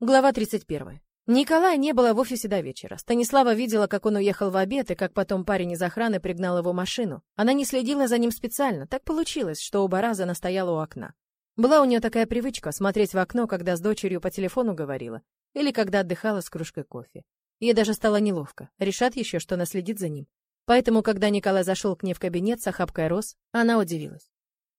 Глава 31. Николая не было в офисе до вечера. Станислава видела, как он уехал в обед, и как потом парень из охраны пригнал его машину. Она не следила за ним специально. Так получилось, что оба раза она стояла у окна. Была у нее такая привычка смотреть в окно, когда с дочерью по телефону говорила, или когда отдыхала с кружкой кофе. Ей даже стало неловко. Решат еще, что она следит за ним. Поэтому, когда Николай зашел к ней в кабинет с охапкой роз, она удивилась.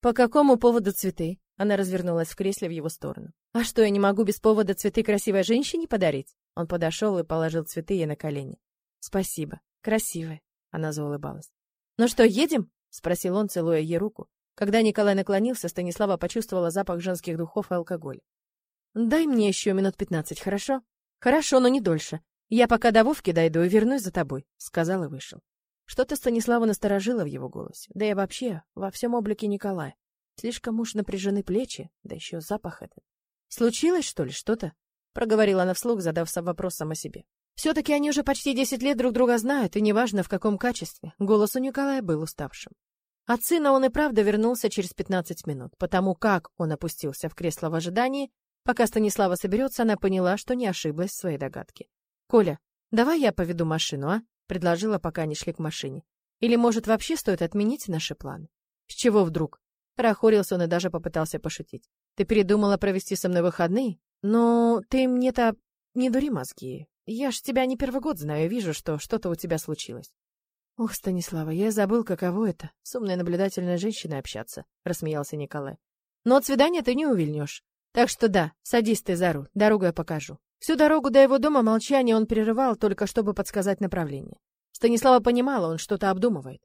«По какому поводу цветы?» Она развернулась в кресле в его сторону. «А что, я не могу без повода цветы красивой женщине подарить?» Он подошел и положил цветы ей на колени. «Спасибо. Красивая». Она заулыбалась. «Ну что, едем?» — спросил он, целуя ей руку. Когда Николай наклонился, Станислава почувствовала запах женских духов и алкоголя. «Дай мне еще минут пятнадцать, хорошо?» «Хорошо, но не дольше. Я пока до Вовки дойду и вернусь за тобой», — сказал и вышел. Что-то Станислава насторожило в его голосе, да и вообще во всем облике Николая. Слишком уж напряжены плечи, да еще запах этот. «Случилось, что ли, что-то?» — проговорила она вслух, задав вопрос сама себе. Все-таки они уже почти десять лет друг друга знают, и неважно в каком качестве. Голос у Николая был уставшим. От сына он и правда вернулся через пятнадцать минут, потому как он опустился в кресло в ожидании, пока Станислава соберется, она поняла, что не ошиблась в своей догадке. «Коля, давай я поведу машину, а?» — предложила, пока они шли к машине. «Или, может, вообще стоит отменить наши планы?» «С чего вдруг?» Прохорился он и даже попытался пошутить. «Ты передумала провести со мной выходные? Ну, ты мне-то не дури мозги. Я ж тебя не первый год знаю, вижу, что что-то у тебя случилось». «Ох, Станислава, я забыл, каково это, с умной наблюдательной женщиной общаться», — рассмеялся Николай. «Но от свидания ты не увильнешь. Так что да, садись ты за руль, дорогу я покажу». Всю дорогу до его дома молчание он прерывал, только чтобы подсказать направление. Станислава понимала, он что-то обдумывает.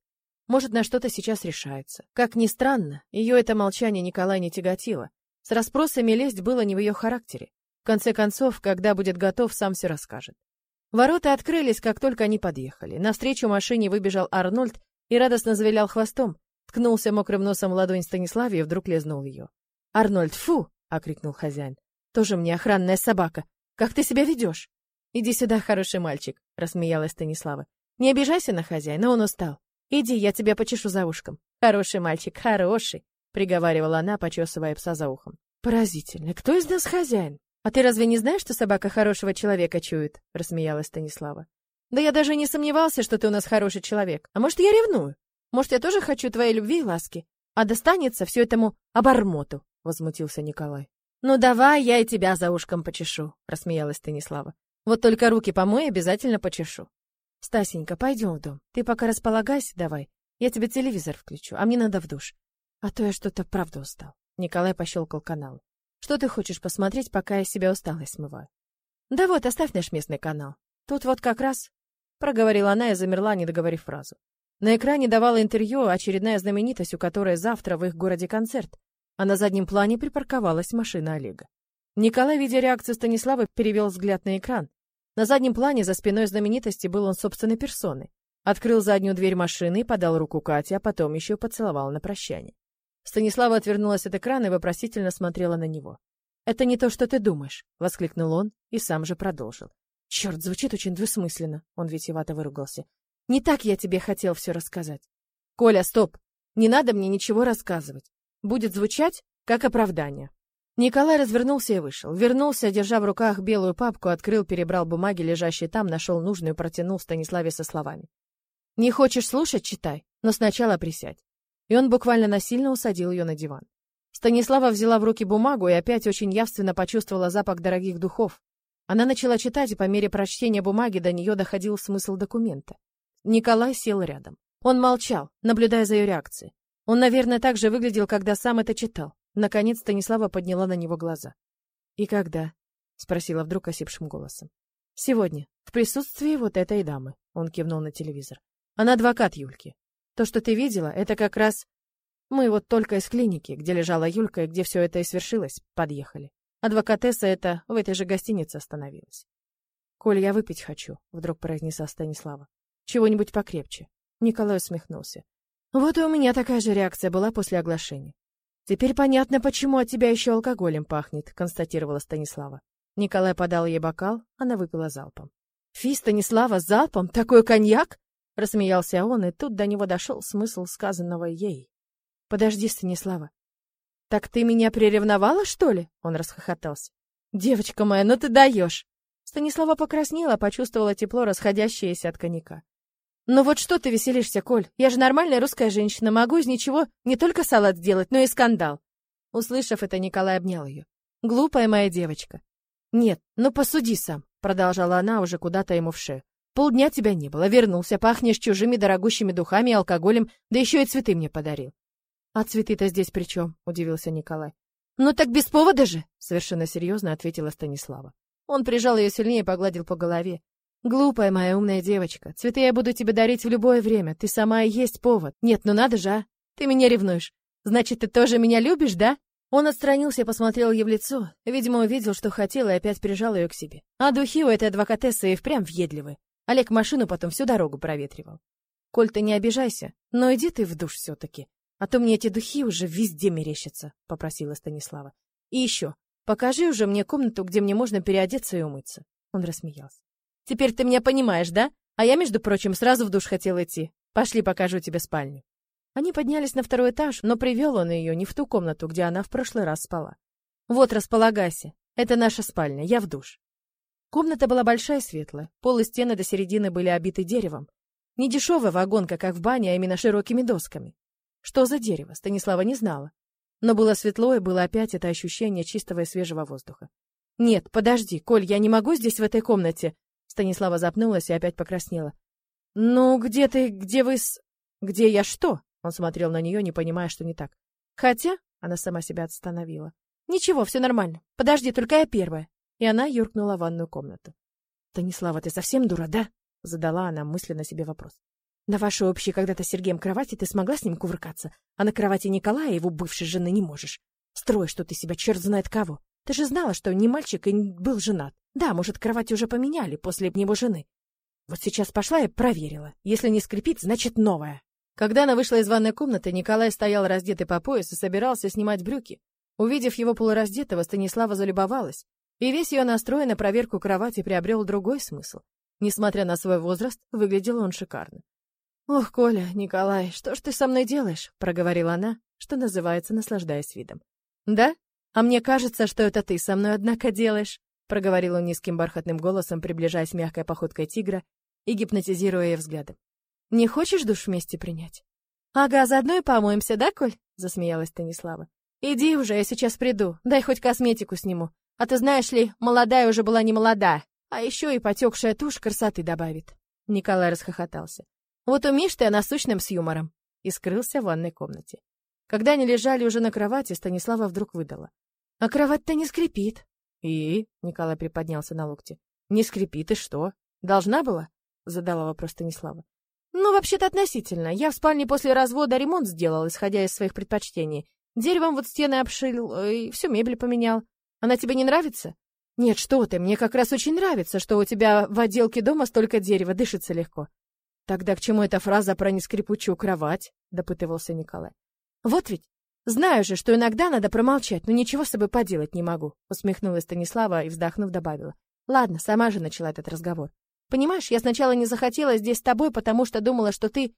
Может, на что-то сейчас решается. Как ни странно, ее это молчание Николай не тяготило. С расспросами лезть было не в ее характере. В конце концов, когда будет готов, сам все расскажет. Ворота открылись, как только они подъехали. Навстречу машине выбежал Арнольд и радостно завилял хвостом, ткнулся мокрым носом в ладонь Станиславе и вдруг лизнул ее. «Арнольд, фу!» — окрикнул хозяин. «Тоже мне охранная собака. Как ты себя ведешь?» «Иди сюда, хороший мальчик», — рассмеялась Станислава. «Не обижайся на хозяина, он устал. Иди, я тебя почешу за ушком. Хороший мальчик, хороший, приговаривала она, почесывая пса за ухом. Поразительно. Кто из нас хозяин? А ты разве не знаешь, что собака хорошего человека чует? рассмеялась Станислава. Да я даже не сомневался, что ты у нас хороший человек. А может, я ревную? Может, я тоже хочу твоей любви и ласки? А достанется все этому обормоту, возмутился Николай. Ну давай, я и тебя за ушком почешу, рассмеялась Станислава. Вот только руки помой, обязательно почешу. Стасенька, пойдем в дом. Ты пока располагайся давай. Я тебе телевизор включу, а мне надо в душ. А то я что-то правда устал. Николай пощелкал канал. Что ты хочешь посмотреть, пока я себя усталость смываю? Да вот, оставь наш местный канал. Тут вот как раз... Проговорила она и замерла, не договорив фразу. На экране давала интервью очередная знаменитость, у которой завтра в их городе концерт, а на заднем плане припарковалась машина Олега. Николай, видя реакцию Станислава, перевел взгляд на экран. На заднем плане за спиной знаменитости был он собственной персоной. Открыл заднюю дверь машины и подал руку Кате, а потом еще поцеловал на прощание. Станислава отвернулась от экрана и вопросительно смотрела на него. «Это не то, что ты думаешь», — воскликнул он и сам же продолжил. «Черт, звучит очень двусмысленно», — он витиевато выругался. «Не так я тебе хотел все рассказать». «Коля, стоп! Не надо мне ничего рассказывать. Будет звучать как оправдание». Николай развернулся и вышел. Вернулся, держа в руках белую папку, открыл, перебрал бумаги, лежащие там, нашел нужную, протянул Станиславе со словами. «Не хочешь слушать? Читай, но сначала присядь». И он буквально насильно усадил ее на диван. Станислава взяла в руки бумагу и опять очень явственно почувствовала запах дорогих духов. Она начала читать, и по мере прочтения бумаги до нее доходил смысл документа. Николай сел рядом. Он молчал, наблюдая за ее реакцией. Он, наверное, так же выглядел, когда сам это читал. Наконец Станислава подняла на него глаза. «И когда?» — спросила вдруг осипшим голосом. «Сегодня, в присутствии вот этой дамы», — он кивнул на телевизор. «Она адвокат Юльки. То, что ты видела, это как раз... Мы вот только из клиники, где лежала Юлька и где все это и свершилось, подъехали. Адвокатесса это в этой же гостинице остановилась. «Коль, я выпить хочу», — вдруг произнесла Станислава. «Чего-нибудь покрепче». Николай усмехнулся. «Вот и у меня такая же реакция была после оглашения. Теперь понятно, почему от тебя еще алкоголем пахнет, констатировала Станислава. Николай подал ей бокал, она выпила залпом. Фи, Станислава, залпом? Такой коньяк? Рассмеялся он, и тут до него дошел смысл сказанного ей. Подожди, Станислава. Так ты меня приревновала, что ли? Он расхохотался. Девочка моя, ну ты даешь. Станислава покраснела, почувствовала тепло, расходящееся от коньяка. «Ну вот что ты веселишься, Коль? Я же нормальная русская женщина, могу из ничего не только салат сделать, но и скандал». Услышав это, Николай обнял ее. «Глупая моя девочка». «Нет, ну посуди сам», — продолжала она уже куда-то ему в шею. «Полдня тебя не было, вернулся, пахнешь чужими дорогущими духами и алкоголем, да еще и цветы мне подарил». «А цветы-то здесь при чем?» — удивился Николай. «Ну так без повода же!» — совершенно серьезно ответила Станислава. Он прижал ее сильнее и погладил по голове. Глупая моя умная девочка, цветы я буду тебе дарить в любое время. Ты сама и есть повод. Нет, ну надо же, а? Ты меня ревнуешь. Значит, ты тоже меня любишь, да? Он отстранился и посмотрел ей в лицо. Видимо, увидел, что хотел, и опять прижал ее к себе. А духи у этой адвокатессы и впрямь въедливы. Олег машину потом всю дорогу проветривал. Коль, ты не обижайся, но иди ты в душ все-таки. А то мне эти духи уже везде мерещатся, — попросила Станислава. И еще, покажи уже мне комнату, где мне можно переодеться и умыться. Он рассмеялся. Теперь ты меня понимаешь, да? А я, между прочим, сразу в душ хотел идти. Пошли, покажу тебе спальню. Они поднялись на второй этаж, но привел он ее не в ту комнату, где она в прошлый раз спала. Вот, располагайся. Это наша спальня, я в душ. Комната была большая и светлая. Пол и стены до середины были обиты деревом. Не дешевая вагонка, как в бане, а именно широкими досками. Что за дерево, Станислава не знала. Но было светло, и было опять это ощущение чистого и свежего воздуха. «Нет, подожди, Коль, я не могу здесь в этой комнате. Станислава запнулась и опять покраснела. «Ну, где ты, где вы с... Где я что?» Он смотрел на нее, не понимая, что не так. «Хотя...» — она сама себя остановила. «Ничего, все нормально. Подожди, только я первая». И она юркнула в ванную комнату. «Станислава, ты совсем дура, да?» — задала она мысленно себе вопрос. «На вашей общей когда-то с Сергеем кровати ты смогла с ним кувыркаться, а на кровати Николая, его бывшей жены, не можешь. Строй, что ты себя черт знает кого. Ты же знала, что не мальчик и был женат. Да, может, кровать уже поменяли после него жены. Вот сейчас пошла и проверила. Если не скрипит, значит новая. Когда она вышла из ванной комнаты, Николай стоял раздетый по пояс и собирался снимать брюки. Увидев его полураздетого, Станислава залюбовалась, и весь ее настрой на проверку кровати приобрел другой смысл. Несмотря на свой возраст, выглядел он шикарно. «Ох, Коля, Николай, что ж ты со мной делаешь?» — проговорила она, что называется, наслаждаясь видом. «Да? А мне кажется, что это ты со мной, однако, делаешь проговорил он низким бархатным голосом, приближаясь мягкой походкой тигра и гипнотизируя ее взглядом. Не хочешь душ вместе принять? Ага, заодно и помоемся, да, Коль? засмеялась Станислава. Иди уже, я сейчас приду. Дай хоть косметику сниму. А ты знаешь ли, молодая уже была не молода, а еще и потекшая тушь красоты добавит. Николай расхохотался. Вот умеешь ты о насущном с юмором. И скрылся в ванной комнате. Когда они лежали уже на кровати, Станислава вдруг выдала. А кровать-то не скрипит. «И?» — Николай приподнялся на локте. «Не скрипит, и что? Должна была?» — задала вопрос Станислава. «Ну, вообще-то относительно. Я в спальне после развода ремонт сделал, исходя из своих предпочтений. Деревом вот стены обшил э, и всю мебель поменял. Она тебе не нравится?» «Нет, что ты, мне как раз очень нравится, что у тебя в отделке дома столько дерева, дышится легко». «Тогда к чему эта фраза про нескрипучую кровать?» — допытывался Николай. «Вот ведь Знаю же, что иногда надо промолчать, но ничего с собой поделать не могу, усмехнулась Станислава и вздохнув добавила: "Ладно, сама же начала этот разговор. Понимаешь, я сначала не захотела здесь с тобой, потому что думала, что ты,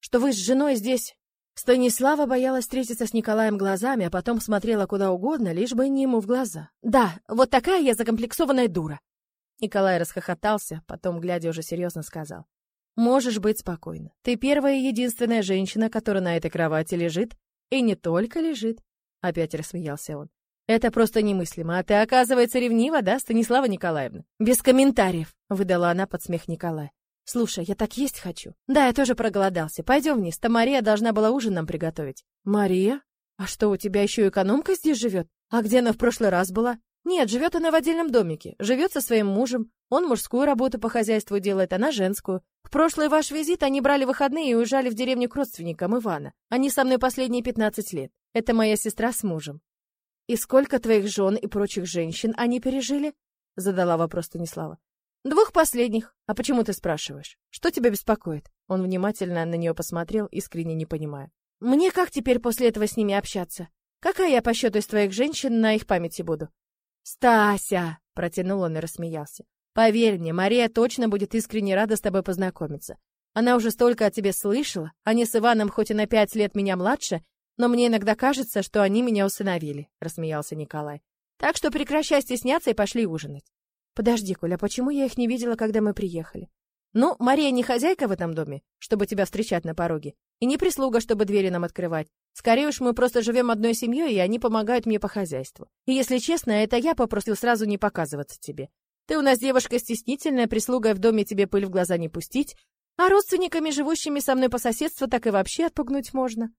что вы с женой здесь Станислава боялась встретиться с Николаем глазами, а потом смотрела куда угодно, лишь бы не ему в глаза. Да, вот такая я закомплексованная дура. Николай расхохотался, потом, глядя уже серьезно, сказал: "Можешь быть спокойна. Ты первая и единственная женщина, которая на этой кровати лежит, и не только лежит. Опять рассмеялся он. Это просто немыслимо. А ты, оказывается, ревнива, да, Станислава Николаевна? Без комментариев, выдала она под смех Николая. Слушай, я так есть хочу. Да, я тоже проголодался. Пойдем вниз. Та Мария должна была ужин нам приготовить. Мария? А что, у тебя еще экономка здесь живет? А где она в прошлый раз была? Нет, живет она в отдельном домике. Живет со своим мужем. Он мужскую работу по хозяйству делает, она женскую. В прошлый ваш визит они брали выходные и уезжали в деревню к родственникам Ивана. Они со мной последние 15 лет. Это моя сестра с мужем. И сколько твоих жен и прочих женщин они пережили? Задала вопрос Станислава. Двух последних. А почему ты спрашиваешь? Что тебя беспокоит? Он внимательно на нее посмотрел, искренне не понимая. Мне как теперь после этого с ними общаться? Какая я по счету из твоих женщин на их памяти буду? Стася, протянул он и рассмеялся. Поверь мне, Мария точно будет искренне рада с тобой познакомиться. Она уже столько о тебе слышала, они с Иваном хоть и на пять лет меня младше, но мне иногда кажется, что они меня усыновили, рассмеялся Николай. Так что прекращай стесняться и пошли ужинать. Подожди, Коля, а почему я их не видела, когда мы приехали? Ну, Мария не хозяйка в этом доме, чтобы тебя встречать на пороге, и не прислуга, чтобы двери нам открывать. Скорее уж мы просто живем одной семьей, и они помогают мне по хозяйству. И если честно, это я попросил сразу не показываться тебе. Ты у нас девушка стеснительная, прислугой в доме тебе пыль в глаза не пустить, а родственниками, живущими со мной по соседству, так и вообще отпугнуть можно.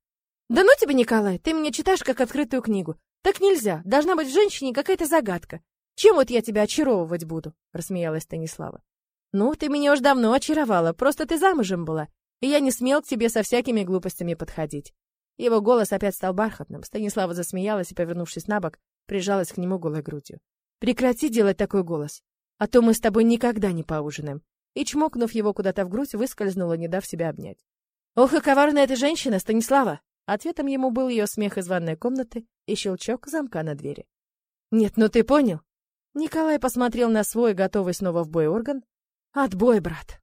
Да ну тебе, Николай, ты мне читаешь как открытую книгу. Так нельзя, должна быть в женщине какая-то загадка. Чем вот я тебя очаровывать буду? Рассмеялась Станислава. Ну, ты меня уж давно очаровала, просто ты замужем была, и я не смел к тебе со всякими глупостями подходить. Его голос опять стал бархатным. Станислава засмеялась и, повернувшись на бок, прижалась к нему голой грудью. Прекрати делать такой голос, а то мы с тобой никогда не поужинаем и, чмокнув его куда-то в грудь, выскользнула, не дав себя обнять. «Ох и коварная эта женщина, Станислава!» Ответом ему был ее смех из ванной комнаты и щелчок замка на двери. «Нет, ну ты понял?» Николай посмотрел на свой, готовый снова в бой орган. «Отбой, брат!»